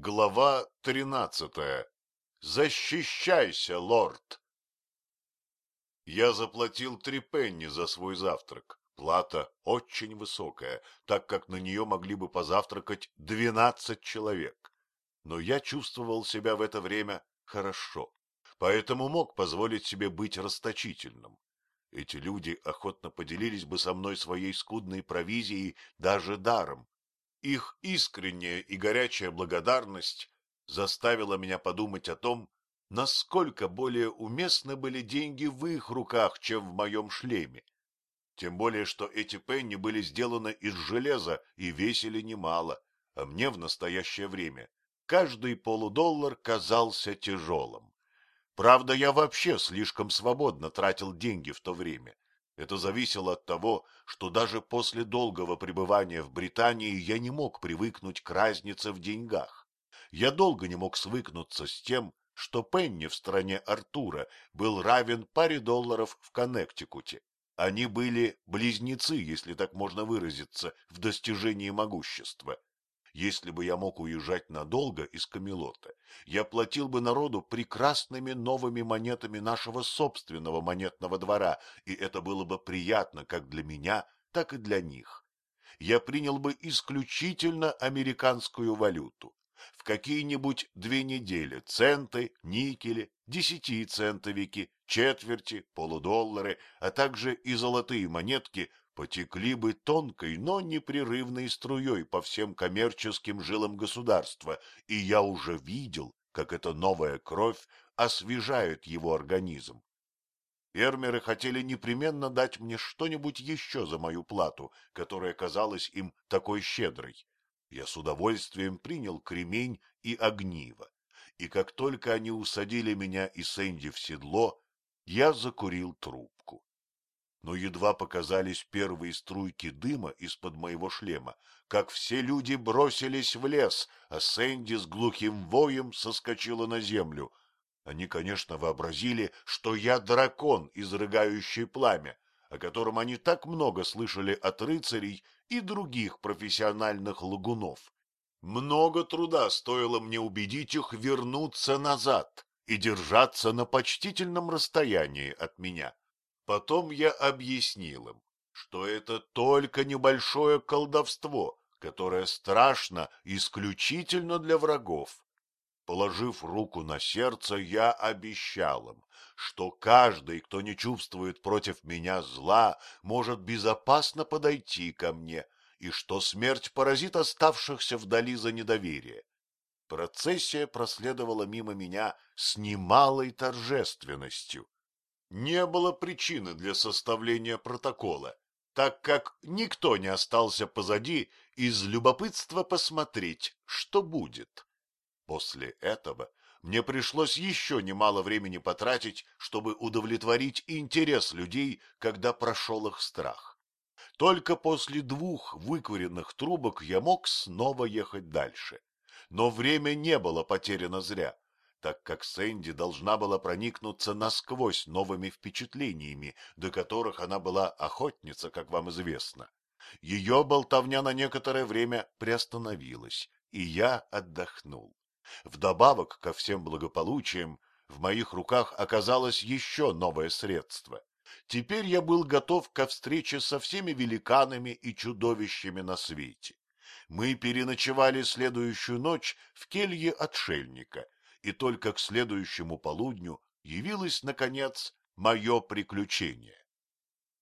Глава тринадцатая. Защищайся, лорд! Я заплатил три пенни за свой завтрак. Плата очень высокая, так как на нее могли бы позавтракать двенадцать человек. Но я чувствовал себя в это время хорошо, поэтому мог позволить себе быть расточительным. Эти люди охотно поделились бы со мной своей скудной провизией даже даром. Их искренняя и горячая благодарность заставила меня подумать о том, насколько более уместны были деньги в их руках, чем в моем шлеме. Тем более, что эти пенни были сделаны из железа и весили немало, а мне в настоящее время каждый полудоллар казался тяжелым. Правда, я вообще слишком свободно тратил деньги в то время. Это зависело от того, что даже после долгого пребывания в Британии я не мог привыкнуть к разнице в деньгах. Я долго не мог свыкнуться с тем, что пенни в стране Артура был равен паре долларов в Коннектикуте. Они были близнецы, если так можно выразиться, в достижении могущества. Если бы я мог уезжать надолго из Камелота, я платил бы народу прекрасными новыми монетами нашего собственного монетного двора, и это было бы приятно как для меня, так и для них. Я принял бы исключительно американскую валюту. В какие-нибудь две недели центы, никели, десятицентовики, четверти, полудоллары, а также и золотые монетки потекли бы тонкой, но непрерывной струей по всем коммерческим жилам государства, и я уже видел, как эта новая кровь освежает его организм. Фермеры хотели непременно дать мне что-нибудь еще за мою плату, которая казалась им такой щедрой. Я с удовольствием принял кремень и огниво, и как только они усадили меня и Сэнди в седло, я закурил трубку но едва показались первые струйки дыма из-под моего шлема, как все люди бросились в лес, а Сэнди с глухим воем соскочила на землю. Они, конечно, вообразили, что я дракон, изрыгающий пламя, о котором они так много слышали от рыцарей и других профессиональных лагунов. Много труда стоило мне убедить их вернуться назад и держаться на почтительном расстоянии от меня. Потом я объяснил им, что это только небольшое колдовство, которое страшно исключительно для врагов. Положив руку на сердце, я обещал им, что каждый, кто не чувствует против меня зла, может безопасно подойти ко мне, и что смерть поразит оставшихся вдали за недоверие. Процессия проследовала мимо меня с немалой торжественностью. Не было причины для составления протокола, так как никто не остался позади из любопытства посмотреть, что будет. После этого мне пришлось еще немало времени потратить, чтобы удовлетворить интерес людей, когда прошел их страх. Только после двух выкуренных трубок я мог снова ехать дальше. Но время не было потеряно зря так как Сэнди должна была проникнуться насквозь новыми впечатлениями, до которых она была охотница, как вам известно. Ее болтовня на некоторое время приостановилась, и я отдохнул. Вдобавок ко всем благополучиям, в моих руках оказалось еще новое средство. Теперь я был готов ко встрече со всеми великанами и чудовищами на свете. Мы переночевали следующую ночь в келье отшельника — и только к следующему полудню явилось, наконец, мое приключение.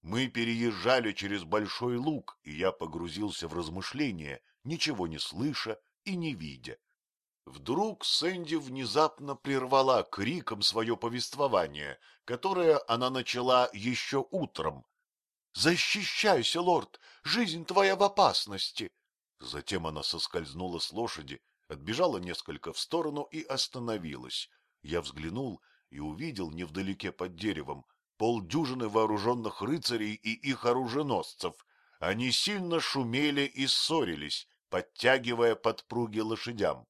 Мы переезжали через большой луг, и я погрузился в размышления, ничего не слыша и не видя. Вдруг Сэнди внезапно прервала криком свое повествование, которое она начала еще утром. «Защищайся, лорд! Жизнь твоя в опасности!» Затем она соскользнула с лошади отбежала несколько в сторону и остановилась. Я взглянул и увидел невдалеке под деревом полдюжины вооруженных рыцарей и их оруженосцев. Они сильно шумели и ссорились, подтягивая подпруги лошадям.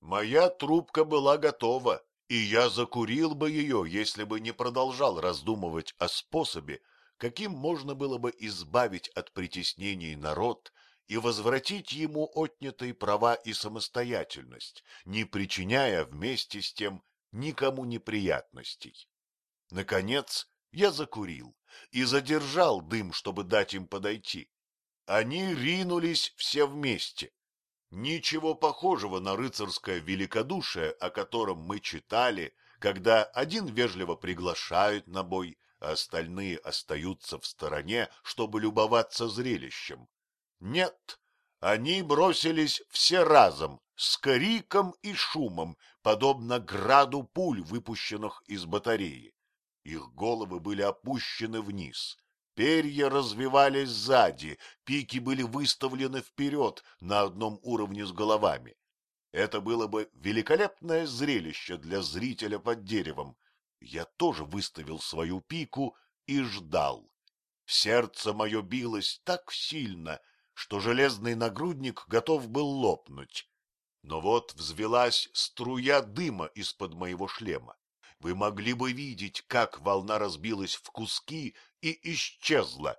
Моя трубка была готова, и я закурил бы ее, если бы не продолжал раздумывать о способе, каким можно было бы избавить от притеснений народ и возвратить ему отнятые права и самостоятельность, не причиняя вместе с тем никому неприятностей. Наконец я закурил и задержал дым, чтобы дать им подойти. Они ринулись все вместе. Ничего похожего на рыцарское великодушие, о котором мы читали, когда один вежливо приглашает на бой, а остальные остаются в стороне, чтобы любоваться зрелищем. Нет, они бросились все разом, с криком и шумом, подобно граду пуль, выпущенных из батареи. Их головы были опущены вниз, перья развивались сзади, пики были выставлены вперед на одном уровне с головами. Это было бы великолепное зрелище для зрителя под деревом. Я тоже выставил свою пику и ждал. Сердце мое билось так сильно, что железный нагрудник готов был лопнуть. Но вот взвелась струя дыма из-под моего шлема. Вы могли бы видеть, как волна разбилась в куски и исчезла.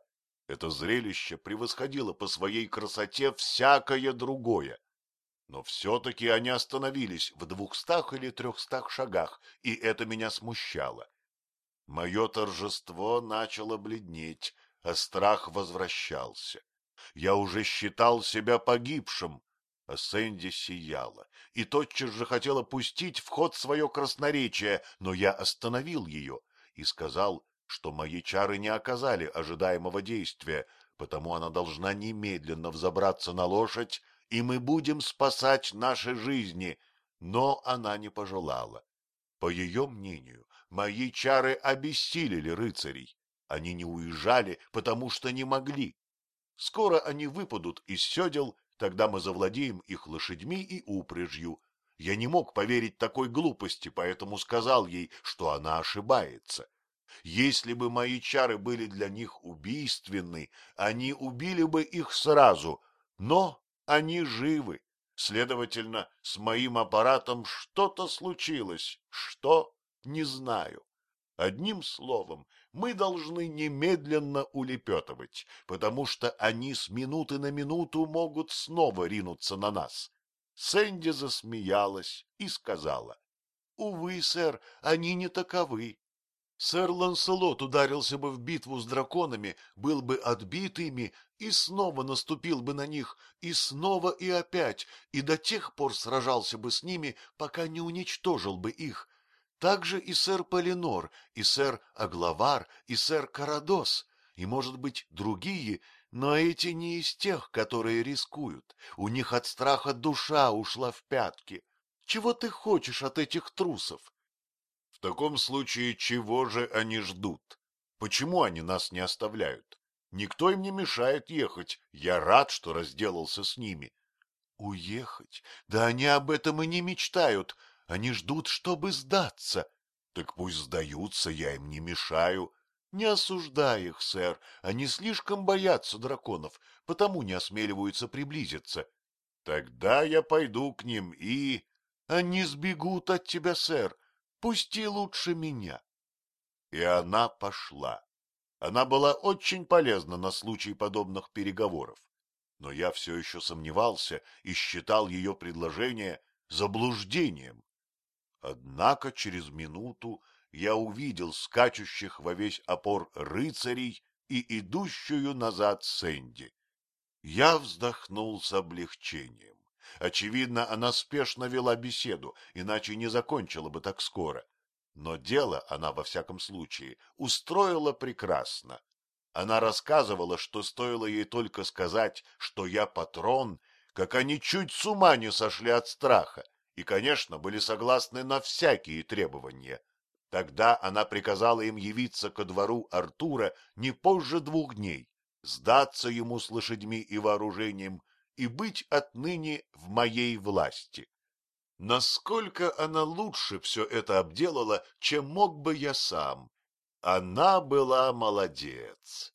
Это зрелище превосходило по своей красоте всякое другое. Но все-таки они остановились в двухстах или трехстах шагах, и это меня смущало. Мое торжество начало бледнеть, а страх возвращался. Я уже считал себя погибшим, а Сэнди сияла и тотчас же хотела пустить в ход свое красноречие, но я остановил ее и сказал, что мои чары не оказали ожидаемого действия, потому она должна немедленно взобраться на лошадь, и мы будем спасать наши жизни. Но она не пожелала. По ее мнению, мои чары обессилили рыцарей. Они не уезжали, потому что не могли. Скоро они выпадут из седел Тогда мы завладеем их лошадьми и упряжью. Я не мог поверить такой глупости, поэтому сказал ей, что она ошибается. Если бы мои чары были для них убийственны, они убили бы их сразу, но они живы. Следовательно, с моим аппаратом что-то случилось. Что? Не знаю. Одним словом, мы должны немедленно улепетывать, потому что они с минуты на минуту могут снова ринуться на нас. Сэнди засмеялась и сказала, — Увы, сэр, они не таковы. Сэр Ланселот ударился бы в битву с драконами, был бы отбит ими и снова наступил бы на них, и снова и опять, и до тех пор сражался бы с ними, пока не уничтожил бы их, также и сэр Полинор, и сэр Аглавар, и сэр Карадос, и, может быть, другие, но эти не из тех, которые рискуют. У них от страха душа ушла в пятки. Чего ты хочешь от этих трусов? В таком случае, чего же они ждут? Почему они нас не оставляют? Никто им не мешает ехать. Я рад, что разделался с ними. Уехать? Да они об этом и не мечтают. Они ждут, чтобы сдаться. Так пусть сдаются, я им не мешаю. Не осуждай их, сэр, они слишком боятся драконов, потому не осмеливаются приблизиться. Тогда я пойду к ним и... Они сбегут от тебя, сэр, пусти лучше меня. И она пошла. Она была очень полезна на случай подобных переговоров. Но я все еще сомневался и считал ее предложение заблуждением. Однако через минуту я увидел скачущих во весь опор рыцарей и идущую назад Сэнди. Я вздохнул с облегчением. Очевидно, она спешно вела беседу, иначе не закончила бы так скоро. Но дело она, во всяком случае, устроила прекрасно. Она рассказывала, что стоило ей только сказать, что я патрон, как они чуть с ума не сошли от страха и, конечно, были согласны на всякие требования. Тогда она приказала им явиться ко двору Артура не позже двух дней, сдаться ему с лошадьми и вооружением и быть отныне в моей власти. Насколько она лучше все это обделала, чем мог бы я сам. Она была молодец.